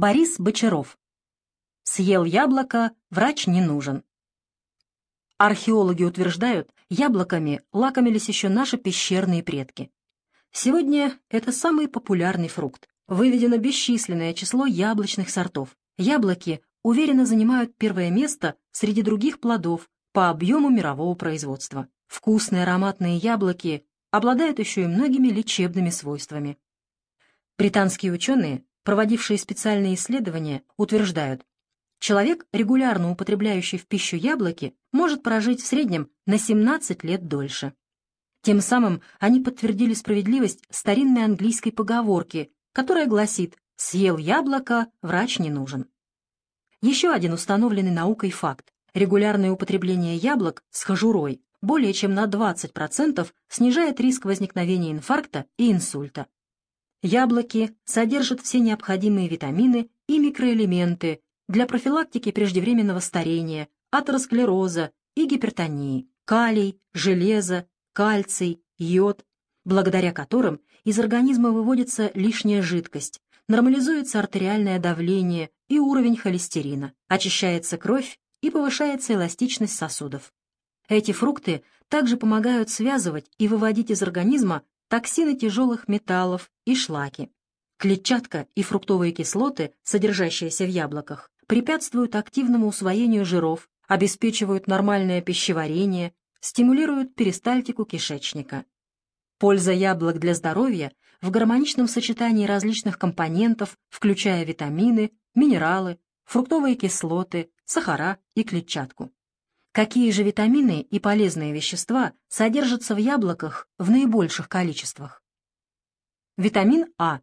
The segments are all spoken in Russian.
Борис Бочаров. Съел яблоко, врач не нужен. Археологи утверждают, яблоками лакомились еще наши пещерные предки. Сегодня это самый популярный фрукт. Выведено бесчисленное число яблочных сортов. Яблоки уверенно занимают первое место среди других плодов по объему мирового производства. Вкусные ароматные яблоки обладают еще и многими лечебными свойствами. Британские ученые, проводившие специальные исследования, утверждают, человек, регулярно употребляющий в пищу яблоки, может прожить в среднем на 17 лет дольше. Тем самым они подтвердили справедливость старинной английской поговорки, которая гласит «съел яблоко, врач не нужен». Еще один установленный наукой факт. Регулярное употребление яблок с кожурой более чем на 20% снижает риск возникновения инфаркта и инсульта. Яблоки содержат все необходимые витамины и микроэлементы для профилактики преждевременного старения, атеросклероза и гипертонии, калий, железо, кальций, йод, благодаря которым из организма выводится лишняя жидкость, нормализуется артериальное давление и уровень холестерина, очищается кровь и повышается эластичность сосудов. Эти фрукты также помогают связывать и выводить из организма токсины тяжелых металлов и шлаки. Клетчатка и фруктовые кислоты, содержащиеся в яблоках, препятствуют активному усвоению жиров, обеспечивают нормальное пищеварение, стимулируют перистальтику кишечника. Польза яблок для здоровья в гармоничном сочетании различных компонентов, включая витамины, минералы, фруктовые кислоты, сахара и клетчатку. Какие же витамины и полезные вещества содержатся в яблоках в наибольших количествах? Витамин А.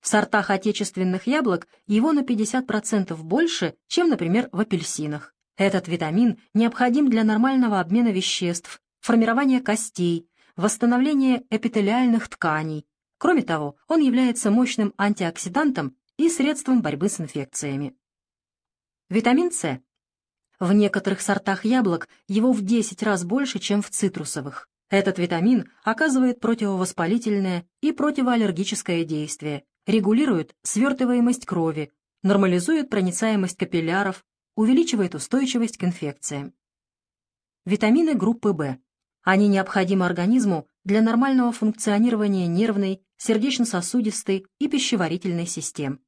В сортах отечественных яблок его на 50% больше, чем, например, в апельсинах. Этот витамин необходим для нормального обмена веществ, формирования костей, восстановления эпителиальных тканей. Кроме того, он является мощным антиоксидантом и средством борьбы с инфекциями. Витамин С в некоторых сортах яблок его в 10 раз больше, чем в цитрусовых. Этот витамин оказывает противовоспалительное и противоаллергическое действие, регулирует свертываемость крови, нормализует проницаемость капилляров, увеличивает устойчивость к инфекциям. Витамины группы В. Они необходимы организму для нормального функционирования нервной, сердечно-сосудистой и пищеварительной систем.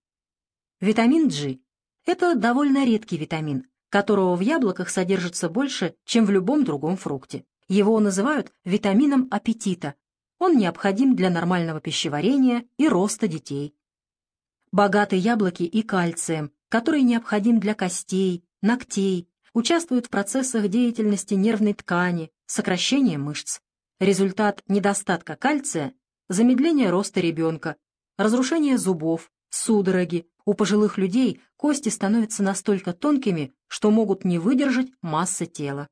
Витамин G – это довольно редкий витамин, которого в яблоках содержится больше, чем в любом другом фрукте. Его называют витамином аппетита. Он необходим для нормального пищеварения и роста детей. Богаты яблоки и кальцием, который необходим для костей, ногтей, участвуют в процессах деятельности нервной ткани, сокращения мышц. Результат недостатка кальция – замедление роста ребенка, разрушение зубов, судороги, у пожилых людей кости становятся настолько тонкими, что могут не выдержать массы тела.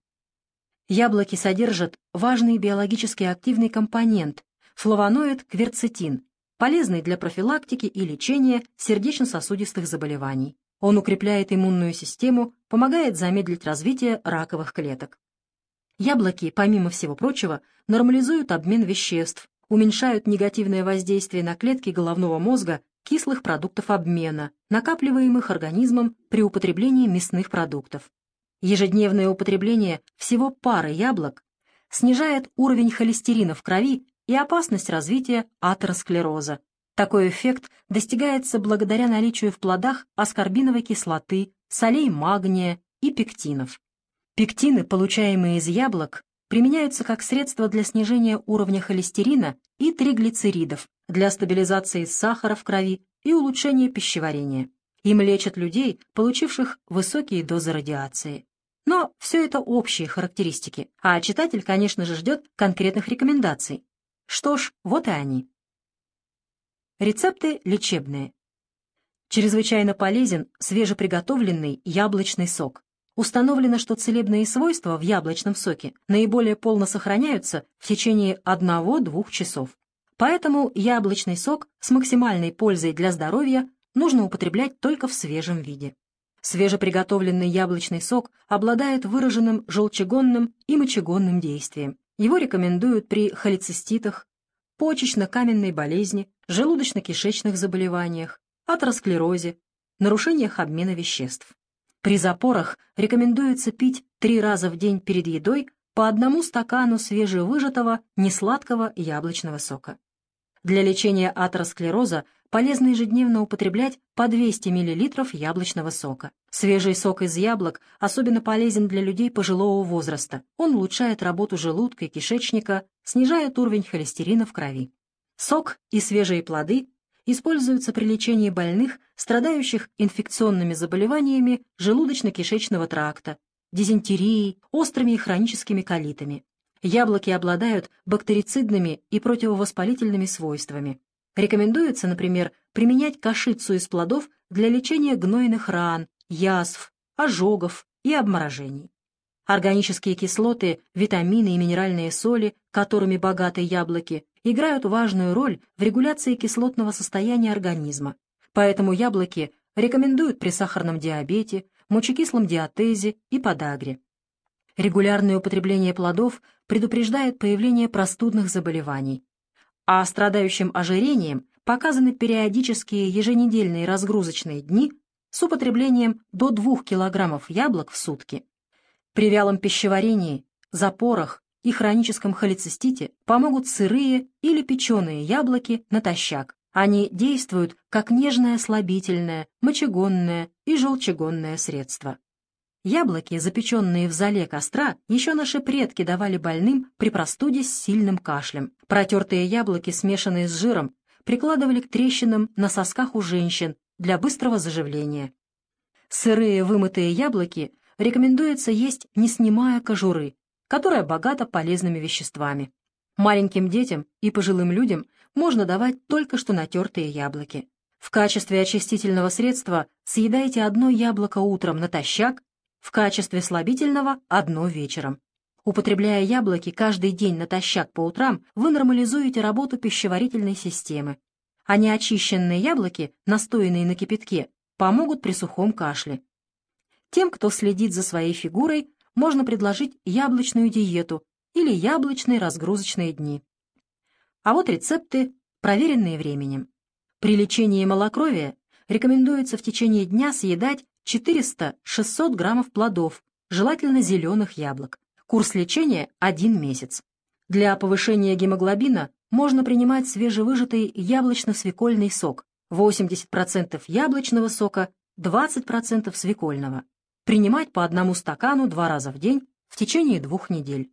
Яблоки содержат важный биологически активный компонент – флавоноид кверцетин, полезный для профилактики и лечения сердечно-сосудистых заболеваний. Он укрепляет иммунную систему, помогает замедлить развитие раковых клеток. Яблоки, помимо всего прочего, нормализуют обмен веществ, уменьшают негативное воздействие на клетки головного мозга кислых продуктов обмена, накапливаемых организмом при употреблении мясных продуктов. Ежедневное употребление всего пары яблок снижает уровень холестерина в крови и опасность развития атеросклероза. Такой эффект достигается благодаря наличию в плодах аскорбиновой кислоты, солей магния и пектинов. Пектины, получаемые из яблок, применяются как средство для снижения уровня холестерина и триглицеридов, для стабилизации сахара в крови и улучшения пищеварения. Им лечат людей, получивших высокие дозы радиации. Но все это общие характеристики, а читатель, конечно же, ждет конкретных рекомендаций. Что ж, вот и они. Рецепты лечебные. Чрезвычайно полезен свежеприготовленный яблочный сок. Установлено, что целебные свойства в яблочном соке наиболее полно сохраняются в течение 1-2 часов. Поэтому яблочный сок с максимальной пользой для здоровья нужно употреблять только в свежем виде. Свежеприготовленный яблочный сок обладает выраженным желчегонным и мочегонным действием. Его рекомендуют при холециститах, почечно-каменной болезни, желудочно-кишечных заболеваниях, атеросклерозе, нарушениях обмена веществ. При запорах рекомендуется пить три раза в день перед едой по одному стакану свежевыжатого несладкого яблочного сока. Для лечения атеросклероза полезно ежедневно употреблять по 200 мл яблочного сока. Свежий сок из яблок особенно полезен для людей пожилого возраста. Он улучшает работу желудка и кишечника, снижает уровень холестерина в крови. Сок и свежие плоды используются при лечении больных, страдающих инфекционными заболеваниями желудочно-кишечного тракта, дизентерией, острыми и хроническими колитами. Яблоки обладают бактерицидными и противовоспалительными свойствами. Рекомендуется, например, применять кашицу из плодов для лечения гнойных ран, язв, ожогов и обморожений. Органические кислоты, витамины и минеральные соли, которыми богаты яблоки, играют важную роль в регуляции кислотного состояния организма. Поэтому яблоки рекомендуют при сахарном диабете, мочекислом диатезе и подагре. Регулярное употребление плодов предупреждает появление простудных заболеваний, а страдающим ожирением показаны периодические еженедельные разгрузочные дни с употреблением до 2 кг яблок в сутки. При вялом пищеварении, запорах и хроническом холецистите помогут сырые или печеные яблоки натощак. Они действуют как нежное слабительное, мочегонное и желчегонное средство. Яблоки, запеченные в зале костра, еще наши предки давали больным при простуде с сильным кашлем. Протертые яблоки, смешанные с жиром, прикладывали к трещинам на сосках у женщин для быстрого заживления. Сырые вымытые яблоки рекомендуется есть, не снимая кожуры, которая богата полезными веществами. Маленьким детям и пожилым людям можно давать только что натертые яблоки. В качестве очистительного средства съедайте одно яблоко утром натощак в качестве слабительного одно вечером. Употребляя яблоки каждый день натощак по утрам, вы нормализуете работу пищеварительной системы, а неочищенные яблоки, настоянные на кипятке, помогут при сухом кашле. Тем, кто следит за своей фигурой, можно предложить яблочную диету или яблочные разгрузочные дни. А вот рецепты, проверенные временем. При лечении малокровия рекомендуется в течение дня съедать 400-600 граммов плодов, желательно зеленых яблок. Курс лечения – 1 месяц. Для повышения гемоглобина можно принимать свежевыжатый яблочно-свекольный сок, 80% яблочного сока, 20% свекольного. Принимать по одному стакану два раза в день в течение двух недель.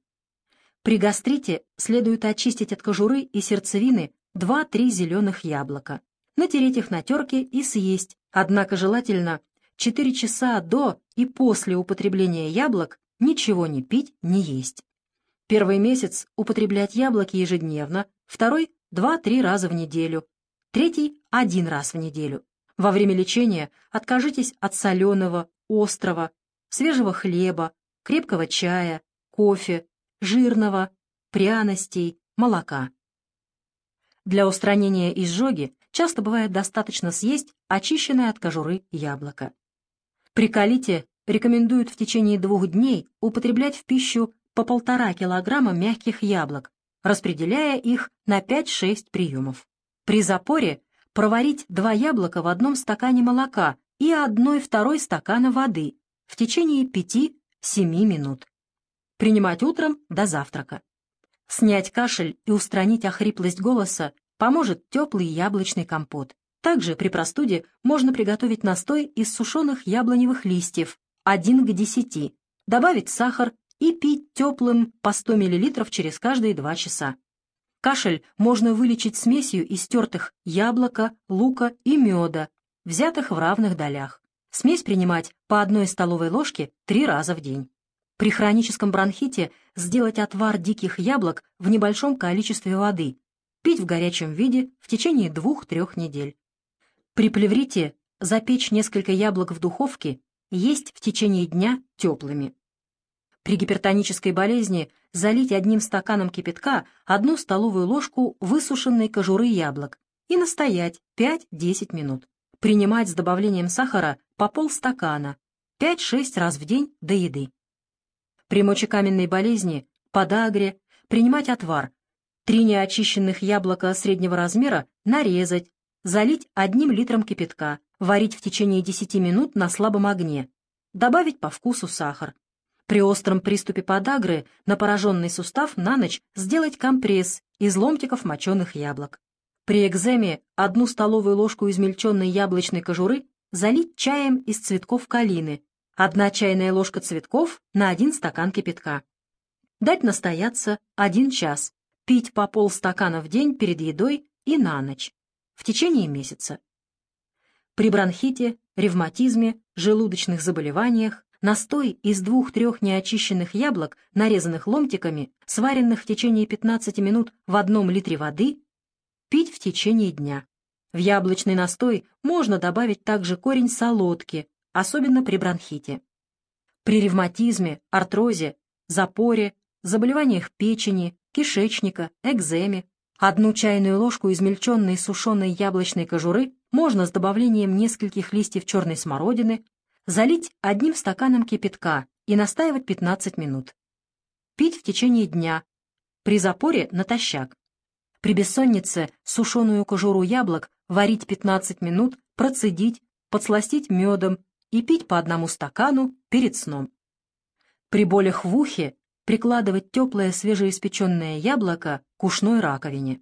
При гастрите следует очистить от кожуры и сердцевины 2-3 зеленых яблока, натереть их на терке и съесть, однако желательно 4 часа до и после употребления яблок ничего не пить, не есть. Первый месяц употреблять яблоки ежедневно, второй – 2-3 раза в неделю, третий – один раз в неделю. Во время лечения откажитесь от соленого, острого, свежего хлеба, крепкого чая, кофе, жирного, пряностей, молока. Для устранения изжоги часто бывает достаточно съесть очищенное от кожуры яблоко. При колите рекомендуют в течение двух дней употреблять в пищу по полтора килограмма мягких яблок, распределяя их на 5-6 приемов. При запоре проварить два яблока в одном стакане молока и одной-второй стакана воды в течение 5-7 минут. Принимать утром до завтрака. Снять кашель и устранить охриплость голоса поможет теплый яблочный компот. Также при простуде можно приготовить настой из сушеных яблоневых листьев 1 к 10, добавить сахар и пить теплым по 100 мл через каждые 2 часа. Кашель можно вылечить смесью из тертых яблока, лука и меда, взятых в равных долях. Смесь принимать по одной столовой ложке три раза в день. При хроническом бронхите сделать отвар диких яблок в небольшом количестве воды, пить в горячем виде в течение 2-3 недель. При плеврите запечь несколько яблок в духовке, есть в течение дня теплыми. При гипертонической болезни залить одним стаканом кипятка одну столовую ложку высушенной кожуры яблок и настоять 5-10 минут. Принимать с добавлением сахара по полстакана 5-6 раз в день до еды. При мочекаменной болезни, подагре, принимать отвар. Три неочищенных яблока среднего размера нарезать, залить одним литром кипятка, варить в течение 10 минут на слабом огне, добавить по вкусу сахар. При остром приступе подагры на пораженный сустав на ночь сделать компресс из ломтиков моченых яблок. При экземе одну столовую ложку измельченной яблочной кожуры залить чаем из цветков калины, одна чайная ложка цветков на один стакан кипятка. Дать настояться один час, пить по полстакана в день перед едой и на ночь, в течение месяца. При бронхите, ревматизме, желудочных заболеваниях настой из двух-трех неочищенных яблок, нарезанных ломтиками, сваренных в течение 15 минут в одном литре воды, пить в течение дня. В яблочный настой можно добавить также корень солодки, особенно при бронхите. При ревматизме, артрозе, запоре, заболеваниях печени, кишечника, экземе, одну чайную ложку измельченной сушеной яблочной кожуры можно с добавлением нескольких листьев черной смородины залить одним стаканом кипятка и настаивать 15 минут. Пить в течение дня, при запоре натощак. При бессоннице сушеную кожуру яблок варить 15 минут, процедить, подсластить медом и пить по одному стакану перед сном. При болях в ухе прикладывать теплое свежеиспеченное яблоко к ушной раковине.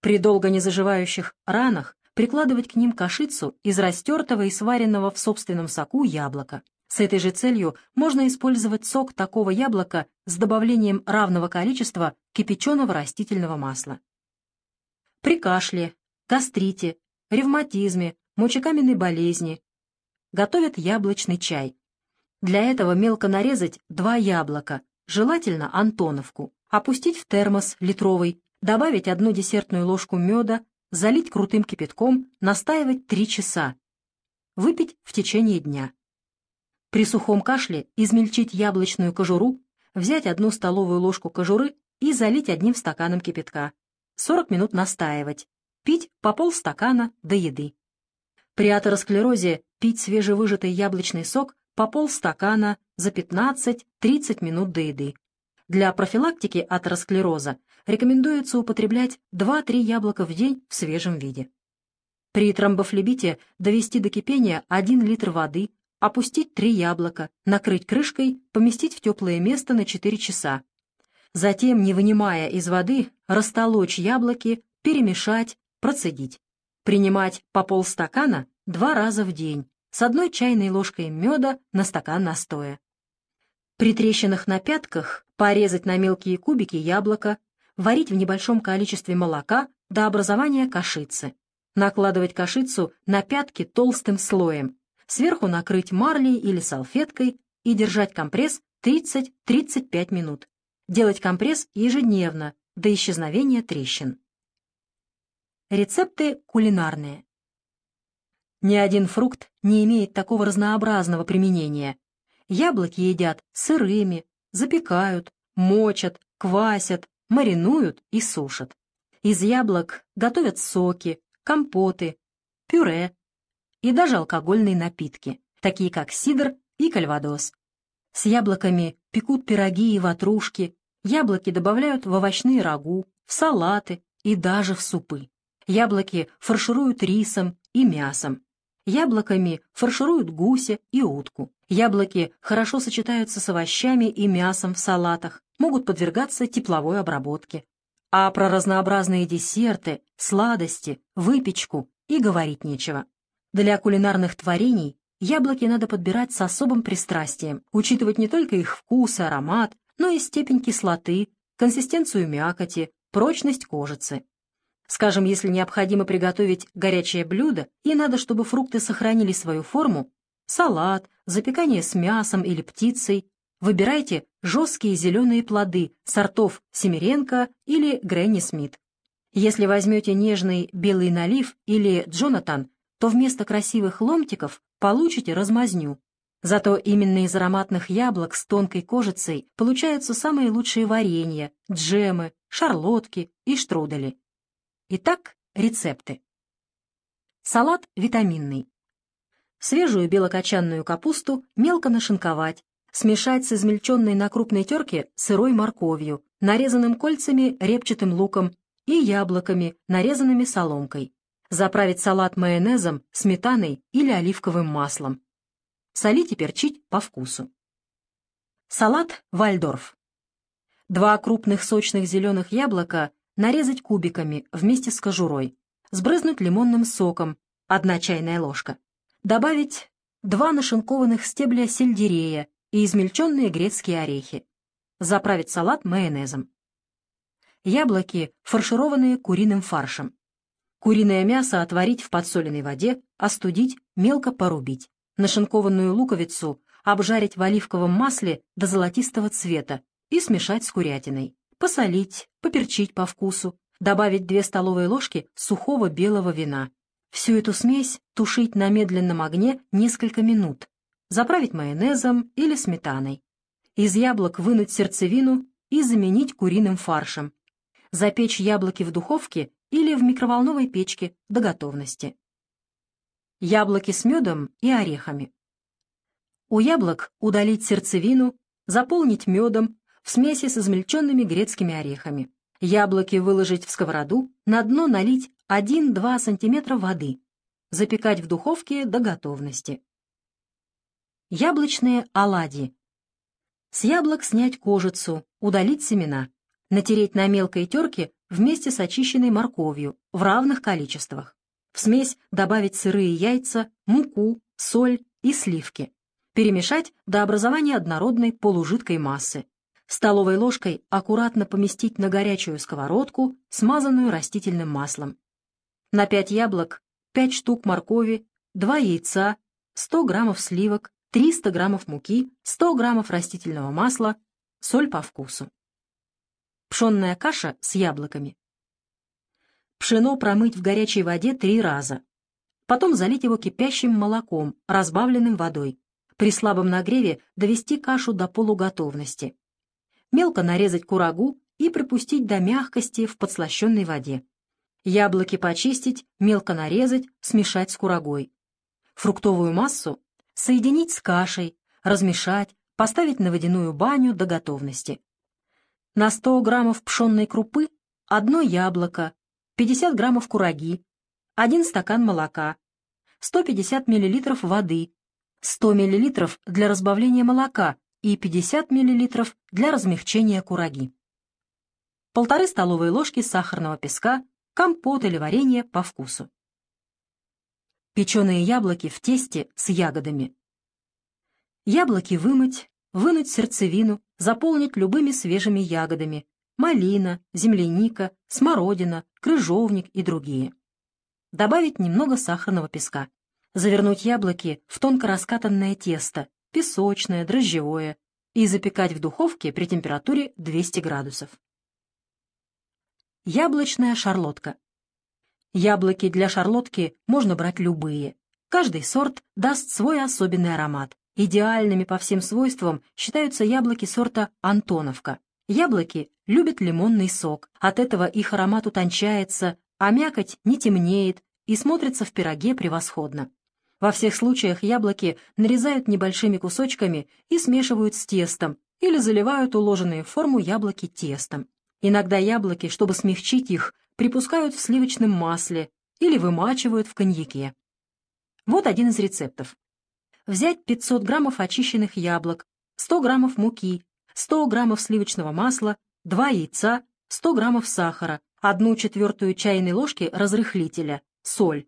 При долго не заживающих ранах прикладывать к ним кашицу из растертого и сваренного в собственном соку яблока. С этой же целью можно использовать сок такого яблока с добавлением равного количества кипяченого растительного масла при кашле, гастрите, ревматизме, мочекаменной болезни. Готовят яблочный чай. Для этого мелко нарезать два яблока, желательно антоновку, опустить в термос литровый, добавить одну десертную ложку меда, залить крутым кипятком, настаивать 3 часа. Выпить в течение дня. При сухом кашле измельчить яблочную кожуру, взять одну столовую ложку кожуры и залить одним стаканом кипятка. 40 минут настаивать, пить по полстакана до еды. При атеросклерозе пить свежевыжатый яблочный сок по полстакана за 15-30 минут до еды. Для профилактики атеросклероза рекомендуется употреблять 2-3 яблока в день в свежем виде. При тромбофлебите довести до кипения 1 литр воды, опустить 3 яблока, накрыть крышкой, поместить в теплое место на 4 часа, Затем, не вынимая из воды, растолочь яблоки, перемешать, процедить. Принимать по полстакана два раза в день, с одной чайной ложкой меда на стакан настоя. При трещинах на пятках порезать на мелкие кубики яблоко, варить в небольшом количестве молока до образования кашицы. Накладывать кашицу на пятки толстым слоем, сверху накрыть марлей или салфеткой и держать компресс 30-35 минут. Делать компресс ежедневно, до исчезновения трещин. Рецепты кулинарные. Ни один фрукт не имеет такого разнообразного применения. Яблоки едят сырыми, запекают, мочат, квасят, маринуют и сушат. Из яблок готовят соки, компоты, пюре и даже алкогольные напитки, такие как сидр и кальвадос. С яблоками пекут пироги и ватрушки, Яблоки добавляют в овощные рагу, в салаты и даже в супы. Яблоки фаршируют рисом и мясом. Яблоками фаршируют гуся и утку. Яблоки хорошо сочетаются с овощами и мясом в салатах, могут подвергаться тепловой обработке. А про разнообразные десерты, сладости, выпечку и говорить нечего. Для кулинарных творений яблоки надо подбирать с особым пристрастием, учитывать не только их вкус и аромат, но и степень кислоты, консистенцию мякоти, прочность кожицы. Скажем, если необходимо приготовить горячее блюдо и надо, чтобы фрукты сохранили свою форму, салат, запекание с мясом или птицей, выбирайте жесткие зеленые плоды сортов Семеренко или Гренни Смит. Если возьмете нежный белый налив или Джонатан, то вместо красивых ломтиков получите размазню, Зато именно из ароматных яблок с тонкой кожицей получаются самые лучшие варенья, джемы, шарлотки и штрудели. Итак, рецепты. Салат витаминный. Свежую белокочанную капусту мелко нашинковать, смешать с измельченной на крупной терке сырой морковью, нарезанным кольцами репчатым луком и яблоками, нарезанными соломкой. Заправить салат майонезом, сметаной или оливковым маслом. Солить и перчить по вкусу. Салат Вальдорф. Два крупных сочных зеленых яблока нарезать кубиками вместе с кожурой. Сбрызнуть лимонным соком, одна чайная ложка. Добавить два нашинкованных стебля сельдерея и измельченные грецкие орехи. Заправить салат майонезом. Яблоки, фаршированные куриным фаршем. Куриное мясо отварить в подсоленной воде, остудить, мелко порубить. Нашинкованную луковицу обжарить в оливковом масле до золотистого цвета и смешать с курятиной. Посолить, поперчить по вкусу, добавить 2 столовые ложки сухого белого вина. Всю эту смесь тушить на медленном огне несколько минут. Заправить майонезом или сметаной. Из яблок вынуть сердцевину и заменить куриным фаршем. Запечь яблоки в духовке или в микроволновой печке до готовности. Яблоки с медом и орехами. У яблок удалить сердцевину, заполнить медом, в смеси с измельченными грецкими орехами. Яблоки выложить в сковороду, на дно налить 1-2 см воды. Запекать в духовке до готовности. Яблочные оладьи. С яблок снять кожицу, удалить семена. Натереть на мелкой терке вместе с очищенной морковью в равных количествах. В смесь добавить сырые яйца, муку, соль и сливки. Перемешать до образования однородной полужидкой массы. Столовой ложкой аккуратно поместить на горячую сковородку, смазанную растительным маслом. На 5 яблок, 5 штук моркови, 2 яйца, 100 граммов сливок, 300 граммов муки, 100 граммов растительного масла, соль по вкусу. Пшенная каша с яблоками. Пшено промыть в горячей воде три раза. Потом залить его кипящим молоком, разбавленным водой. При слабом нагреве довести кашу до полуготовности мелко нарезать курагу и припустить до мягкости в подслащенной воде. Яблоки почистить, мелко нарезать, смешать с курагой. Фруктовую массу соединить с кашей, размешать, поставить на водяную баню до готовности. На 100 граммов пшенной крупы одно яблоко, 50 граммов кураги, 1 стакан молока, 150 миллилитров воды, 100 миллилитров для разбавления молока и 50 мл для размягчения кураги. Полторы столовые ложки сахарного песка, компот или варенье по вкусу. Печеные яблоки в тесте с ягодами. Яблоки вымыть, вынуть сердцевину, заполнить любыми свежими ягодами. Малина, земляника, смородина, крыжовник и другие. Добавить немного сахарного песка. Завернуть яблоки в тонко раскатанное тесто, песочное, дрожжевое, и запекать в духовке при температуре 200 градусов. Яблочная шарлотка. Яблоки для шарлотки можно брать любые. Каждый сорт даст свой особенный аромат. Идеальными по всем свойствам считаются яблоки сорта «Антоновка». Яблоки любят лимонный сок, от этого их аромат утончается, а мякоть не темнеет и смотрится в пироге превосходно. Во всех случаях яблоки нарезают небольшими кусочками и смешивают с тестом или заливают уложенные в форму яблоки тестом. Иногда яблоки, чтобы смягчить их, припускают в сливочном масле или вымачивают в коньяке. Вот один из рецептов. Взять 500 граммов очищенных яблок, 100 граммов муки, 100 граммов сливочного масла, 2 яйца, 100 граммов сахара, 1 четвертую чайной ложки разрыхлителя, соль,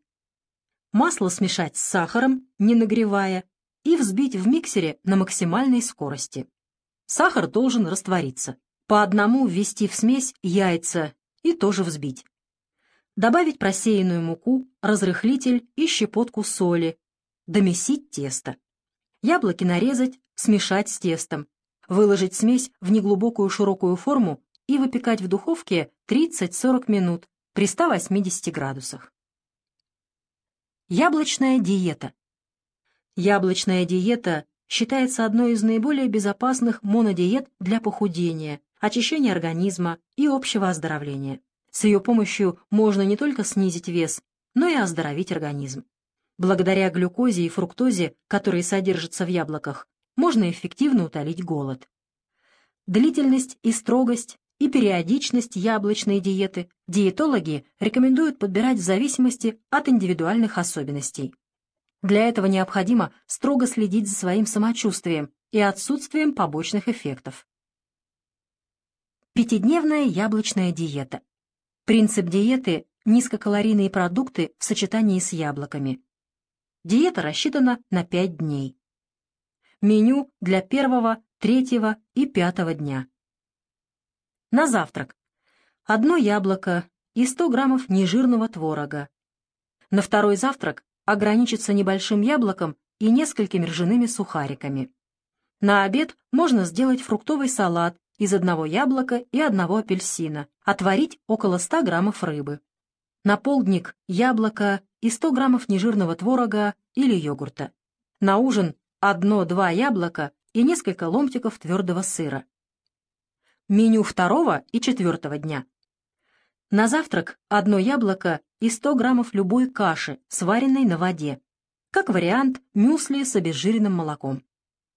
Масло смешать с сахаром, не нагревая, и взбить в миксере на максимальной скорости. Сахар должен раствориться. По одному ввести в смесь яйца и тоже взбить. Добавить просеянную муку, разрыхлитель и щепотку соли. Домесить тесто. Яблоки нарезать, смешать с тестом. Выложить смесь в неглубокую широкую форму и выпекать в духовке 30-40 минут при 180 градусах. Яблочная диета. Яблочная диета считается одной из наиболее безопасных монодиет для похудения, очищения организма и общего оздоровления. С ее помощью можно не только снизить вес, но и оздоровить организм. Благодаря глюкозе и фруктозе, которые содержатся в яблоках, можно эффективно утолить голод. Длительность и строгость и периодичность яблочной диеты диетологи рекомендуют подбирать в зависимости от индивидуальных особенностей. Для этого необходимо строго следить за своим самочувствием и отсутствием побочных эффектов. Пятидневная яблочная диета. Принцип диеты – низкокалорийные продукты в сочетании с яблоками. Диета рассчитана на 5 дней. Меню для первого, третьего и пятого дня. На завтрак. Одно яблоко и 100 граммов нежирного творога. На второй завтрак ограничиться небольшим яблоком и несколькими ржаными сухариками. На обед можно сделать фруктовый салат из одного яблока и одного апельсина, отварить около 100 граммов рыбы. На полдник яблоко и 100 граммов нежирного творога или йогурта. На ужин одно-два яблока и несколько ломтиков твердого сыра. Меню второго и четвертого дня. На завтрак одно яблоко и 100 граммов любой каши, сваренной на воде. Как вариант, мюсли с обезжиренным молоком.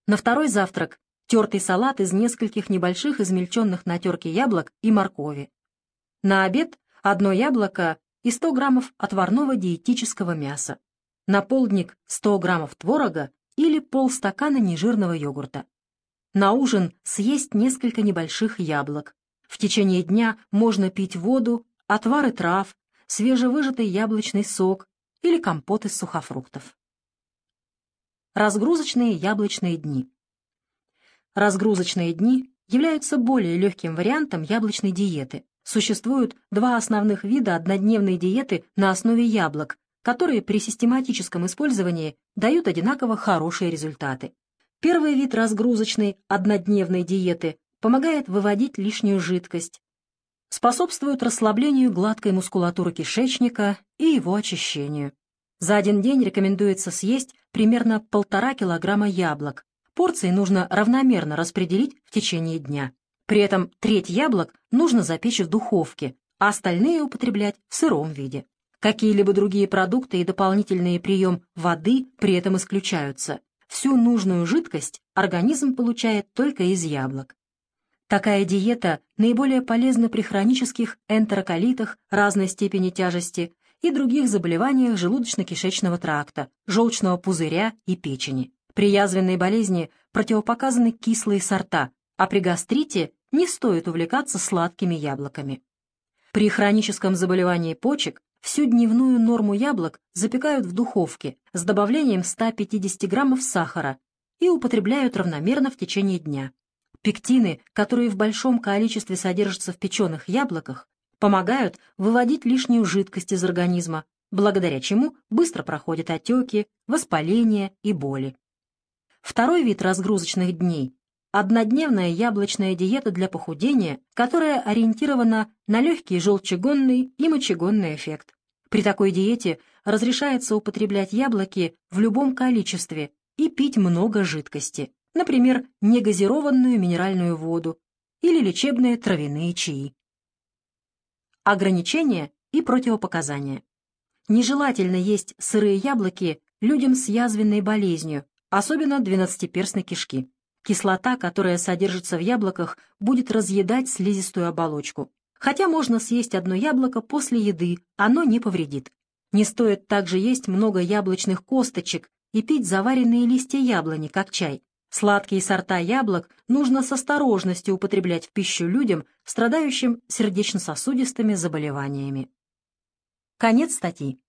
На второй завтрак тертый салат из нескольких небольших измельченных на терке яблок и моркови. На обед одно яблоко и 100 граммов отварного диетического мяса. На полдник 100 граммов творога или полстакана нежирного йогурта. На ужин съесть несколько небольших яблок. В течение дня можно пить воду, отвары трав, свежевыжатый яблочный сок или компот из сухофруктов. Разгрузочные яблочные дни. Разгрузочные дни являются более легким вариантом яблочной диеты. Существуют два основных вида однодневной диеты на основе яблок, которые при систематическом использовании дают одинаково хорошие результаты. Первый вид разгрузочной однодневной диеты помогает выводить лишнюю жидкость, способствует расслаблению гладкой мускулатуры кишечника и его очищению. За один день рекомендуется съесть примерно полтора килограмма яблок. Порции нужно равномерно распределить в течение дня. При этом треть яблок нужно запечь в духовке, а остальные употреблять в сыром виде. Какие-либо другие продукты и дополнительный прием воды при этом исключаются. Всю нужную жидкость организм получает только из яблок. Такая диета наиболее полезна при хронических энтероколитах разной степени тяжести и других заболеваниях желудочно-кишечного тракта, желчного пузыря и печени. При язвенной болезни противопоказаны кислые сорта, а при гастрите не стоит увлекаться сладкими яблоками. При хроническом заболевании почек Всю дневную норму яблок запекают в духовке с добавлением 150 граммов сахара и употребляют равномерно в течение дня. Пектины, которые в большом количестве содержатся в печеных яблоках, помогают выводить лишнюю жидкость из организма, благодаря чему быстро проходят отеки, воспаление и боли. Второй вид разгрузочных дней – однодневная яблочная диета для похудения, которая ориентирована на легкий желчегонный и мочегонный эффект. При такой диете разрешается употреблять яблоки в любом количестве и пить много жидкости, например, негазированную минеральную воду или лечебные травяные чаи. Ограничения и противопоказания. Нежелательно есть сырые яблоки людям с язвенной болезнью, особенно двенадцатиперстной кишки. Кислота, которая содержится в яблоках, будет разъедать слизистую оболочку. Хотя можно съесть одно яблоко после еды, оно не повредит. Не стоит также есть много яблочных косточек и пить заваренные листья яблони, как чай. Сладкие сорта яблок нужно с осторожностью употреблять в пищу людям, страдающим сердечно-сосудистыми заболеваниями. Конец статьи.